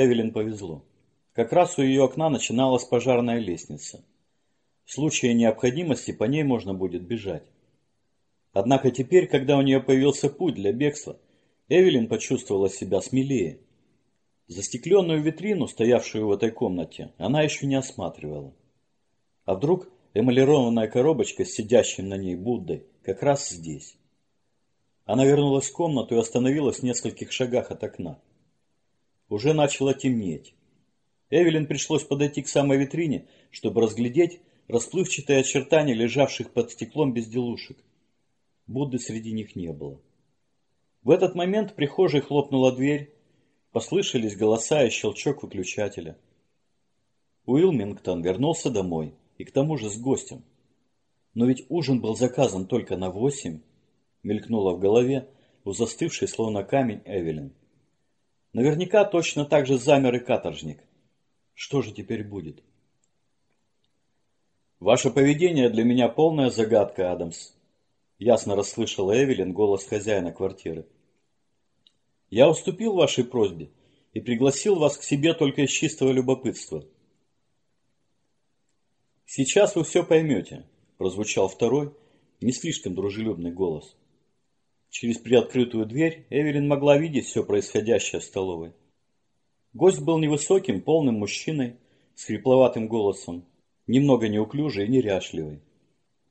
Эвелин повезло. Как раз у ее окна начиналась пожарная лестница. В случае необходимости по ней можно будет бежать. Однако теперь, когда у нее появился путь для бегства, Эвелин почувствовала себя смелее. Застекленную витрину, стоявшую в этой комнате, она еще не осматривала. А вдруг эмалированная коробочка с сидящим на ней Буддой как раз здесь? Она вернулась в комнату и остановилась в нескольких шагах от окна. Уже начало темнеть. Эвелин пришлось подойти к самой витрине, чтобы разглядеть расплывчатые очертания лежавших под стеклом безделушек. Будды среди них не было. В этот момент в прихожей хлопнула дверь, послышались голоса и щелчок выключателя. Уилмингтон вернулся домой, и к тому же с гостем. Но ведь ужин был заказан только на восемь, мелькнуло в голове у застывшей словно камень Эвелин. Наверняка точно так же замер и каторжник. Что же теперь будет? Ваше поведение для меня полная загадка, Адамс. Ясно расслышала Эвелин голос хозяина квартиры. Я уступил вашей просьбе и пригласил вас к себе только из чистого любопытства. Сейчас вы все поймете, прозвучал второй, не слишком дружелюбный голос. Через приоткрытую дверь Эвелин могла видеть все происходящее в столовой. Гость был невысоким, полным мужчиной, с хрипловатым голосом, немного неуклюжий и неряшливый.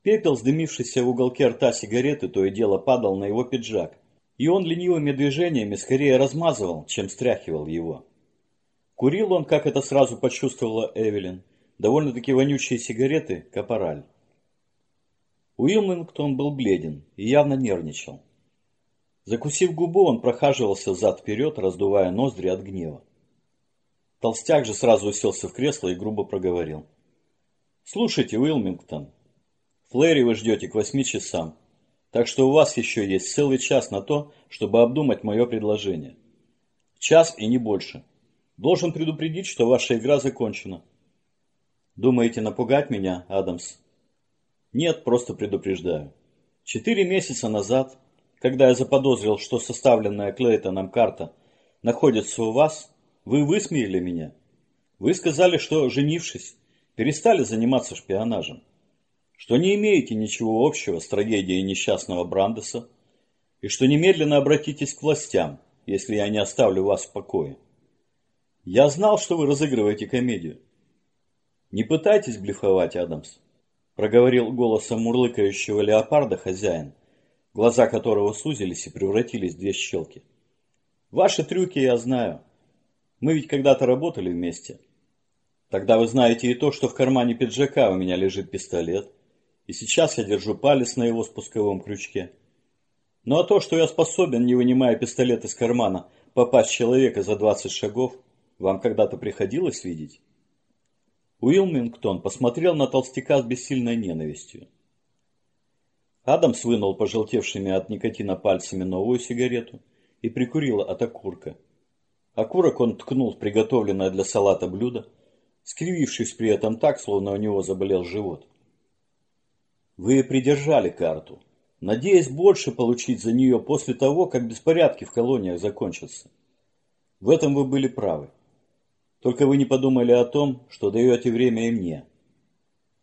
Пепел, сдымившийся в уголке рта сигареты, то и дело падал на его пиджак, и он ленивыми движениями скорее размазывал, чем стряхивал его. Курил он, как это сразу почувствовала Эвелин, довольно-таки вонючие сигареты «Капораль». Уилмингтон был бледен и явно нервничал. Закусив губу, он прохаживался зад-вперед, раздувая ноздри от гнева. Толстяк же сразу уселся в кресло и грубо проговорил. «Слушайте, Уилмингтон, Флэри вы ждете к восьми часам, так что у вас еще есть целый час на то, чтобы обдумать мое предложение. Час и не больше. Должен предупредить, что ваша игра закончена. Думаете напугать меня, Адамс? Нет, просто предупреждаю. Четыре месяца назад, когда я заподозрил, что составленная Клейтоном карта находится у вас, вы высмеяли меня. Вы сказали, что, женившись, перестали заниматься шпионажем что не имеете ничего общего с трагедией несчастного Брандеса и что немедленно обратитесь к властям, если я не оставлю вас в покое. Я знал, что вы разыгрываете комедию. Не пытайтесь блефовать, Адамс, проговорил голосом мурлыкающего леопарда хозяин, глаза которого сузились и превратились в две щелки. Ваши трюки я знаю. Мы ведь когда-то работали вместе. Тогда вы знаете и то, что в кармане пиджака у меня лежит пистолет, и сейчас я держу палец на его спусковом крючке. Ну а то, что я способен, не вынимая пистолет из кармана, попасть человека за 20 шагов, вам когда-то приходилось видеть? Уилмингтон посмотрел на толстяка с бессильной ненавистью. Адамс вынул пожелтевшими от никотина пальцами новую сигарету и прикурил от окурка. Окурок он ткнул в приготовленное для салата блюдо, скривившись при этом так, словно у него заболел живот. Вы придержали карту, надеясь больше получить за нее после того, как беспорядки в колониях закончатся. В этом вы были правы. Только вы не подумали о том, что даете время и мне.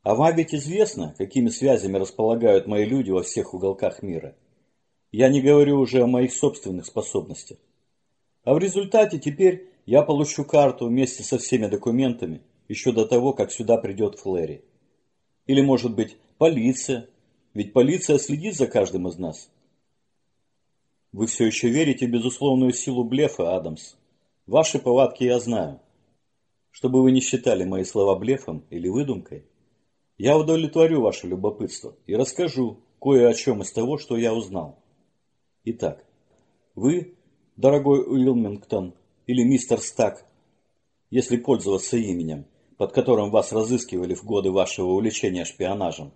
А вам ведь известно, какими связями располагают мои люди во всех уголках мира. Я не говорю уже о моих собственных способностях. А в результате теперь я получу карту вместе со всеми документами еще до того, как сюда придет Флэри. Или, может быть, Полиция. Ведь полиция следит за каждым из нас. Вы все еще верите в безусловную силу блефа, Адамс. Ваши повадки я знаю. Чтобы вы не считали мои слова блефом или выдумкой, я удовлетворю ваше любопытство и расскажу кое о чем из того, что я узнал. Итак, вы, дорогой Уилмингтон или мистер Стак, если пользоваться именем, под которым вас разыскивали в годы вашего увлечения шпионажем,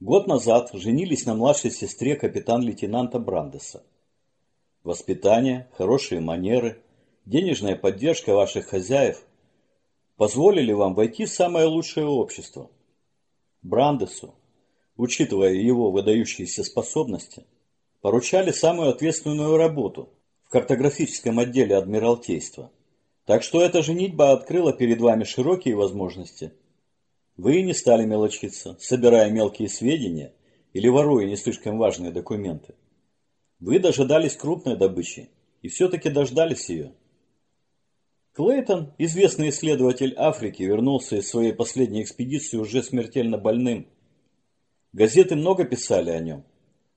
Год назад женились на младшей сестре капитан-лейтенанта Брандеса. Воспитание, хорошие манеры, денежная поддержка ваших хозяев позволили вам войти в самое лучшее общество. Брандесу, учитывая его выдающиеся способности, поручали самую ответственную работу в картографическом отделе Адмиралтейства, Так что эта женитьба открыла перед вами широкие возможности. Вы не стали мелочиться, собирая мелкие сведения или воруя не слишком важные документы. Вы дожидались крупной добычи и все-таки дождались ее. Клейтон, известный исследователь Африки, вернулся из своей последней экспедиции уже смертельно больным. Газеты много писали о нем,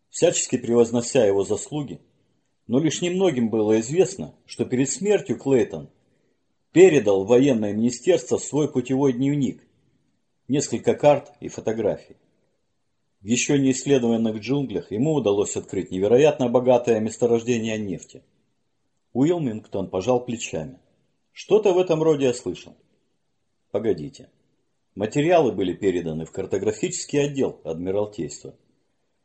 всячески превознося его заслуги, но лишь немногим было известно, что перед смертью Клейтон передал в военное министерство свой путевой дневник, несколько карт и фотографий. В еще не исследованных джунглях ему удалось открыть невероятно богатое месторождение нефти. Уилмингтон пожал плечами. Что-то в этом роде я слышал. Погодите. Материалы были переданы в картографический отдел Адмиралтейства.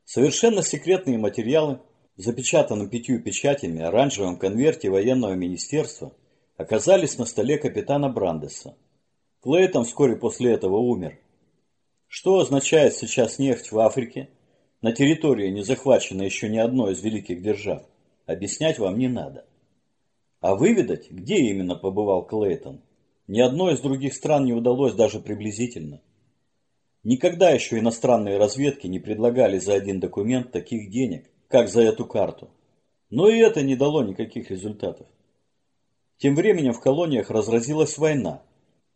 Совершенно секретные материалы, запечатанные пятью печатями оранжевом конверте военного министерства – оказались на столе капитана Брандеса. Клейтон вскоре после этого умер. Что означает сейчас нефть в Африке, на территории, не захваченной еще ни одной из великих держав, объяснять вам не надо. А выведать, где именно побывал Клейтон, ни одной из других стран не удалось даже приблизительно. Никогда еще иностранные разведки не предлагали за один документ таких денег, как за эту карту. Но и это не дало никаких результатов. Тем временем в колониях разразилась война.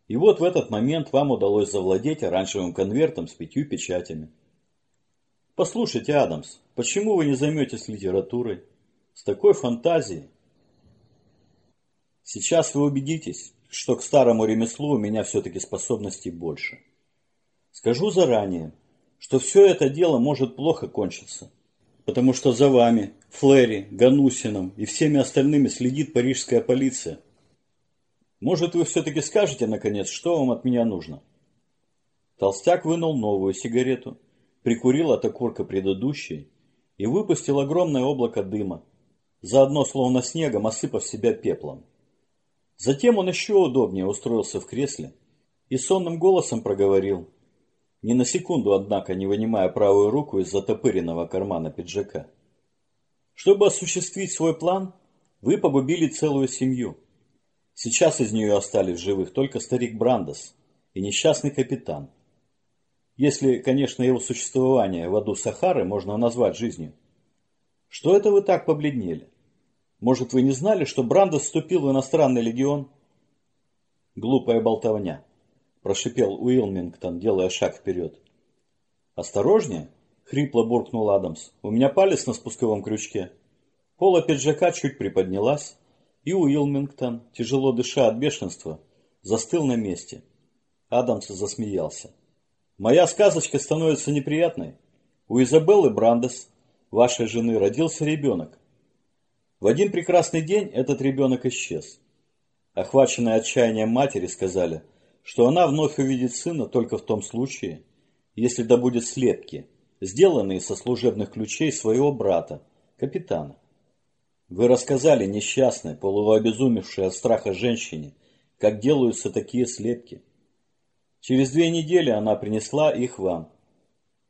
И вот в этот момент вам удалось завладеть оранжевым конвертом с пятью печатями. Послушайте, Адамс, почему вы не займетесь литературой? С такой фантазией. Сейчас вы убедитесь, что к старому ремеслу у меня все-таки способностей больше. Скажу заранее, что все это дело может плохо кончиться, потому что за вами Флэри, Ганусином и всеми остальными следит парижская полиция. Может, вы все-таки скажете, наконец, что вам от меня нужно? Толстяк вынул новую сигарету, прикурил от окурка предыдущей и выпустил огромное облако дыма, заодно словно снегом осыпав себя пеплом. Затем он еще удобнее устроился в кресле и сонным голосом проговорил, ни на секунду, однако, не вынимая правую руку из затопыренного кармана пиджака. Чтобы осуществить свой план, вы погубили целую семью. Сейчас из нее остались живых только старик Брандес и несчастный капитан. Если, конечно, его существование в аду Сахары можно назвать жизнью. Что это вы так побледнели? Может, вы не знали, что Брандес вступил в иностранный легион? Глупая болтовня, прошипел Уилмингтон, делая шаг вперед. Осторожнее, Хрипло буркнул Адамс. «У меня палец на спусковом крючке». Пола пиджака чуть приподнялась, и Уилмингтон, тяжело дыша от бешенства, застыл на месте. Адамс засмеялся. «Моя сказочка становится неприятной. У Изабеллы Брандес, вашей жены, родился ребенок. В один прекрасный день этот ребенок исчез. Охваченные отчаянием матери сказали, что она вновь увидит сына только в том случае, если добудет слепки, сделанные со служебных ключей своего брата, капитана. Вы рассказали несчастной, полуобезумевшей от страха женщине, как делаются такие слепки. Через две недели она принесла их вам.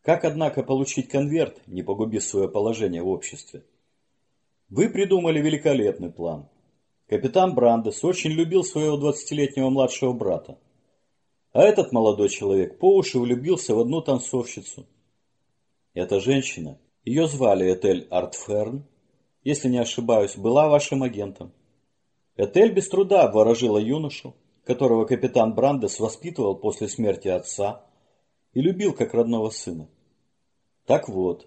Как, однако, получить конверт, не погубив свое положение в обществе? Вы придумали великолепный план. Капитан Брандес очень любил своего двадцатилетнего младшего брата. А этот молодой человек по уши влюбился в одну танцовщицу – эта женщина, ее звали Этель Артферн, если не ошибаюсь, была вашим агентом. Этель без труда обворожила юношу, которого капитан Брандес воспитывал после смерти отца и любил как родного сына. Так вот,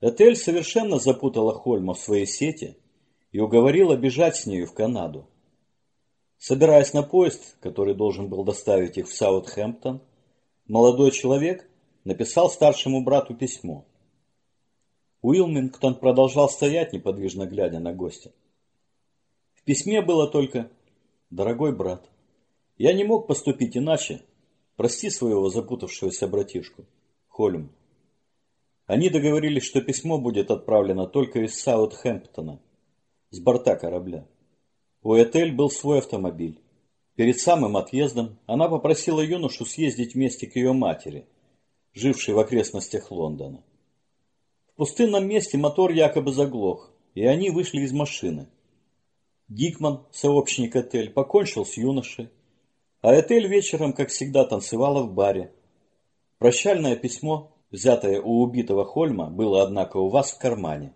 Этель совершенно запутала Хольма в своей сети и уговорила бежать с нею в Канаду. Собираясь на поезд, который должен был доставить их в Саутхэмптон, молодой человек написал старшему брату письмо. Уилмингтон продолжал стоять, неподвижно глядя на гостя. В письме было только «Дорогой брат, я не мог поступить иначе. Прости своего запутавшегося братишку, Холм». Они договорились, что письмо будет отправлено только из Саутхэмптона, с борта корабля. У Этель был свой автомобиль. Перед самым отъездом она попросила юношу съездить вместе к ее матери – живший в окрестностях Лондона. В пустынном месте мотор якобы заглох, и они вышли из машины. Дикман, сообщник Этель, покончил с юношей, а Этель вечером, как всегда, танцевала в баре. Прощальное письмо, взятое у убитого Хольма, было, однако, у вас в кармане.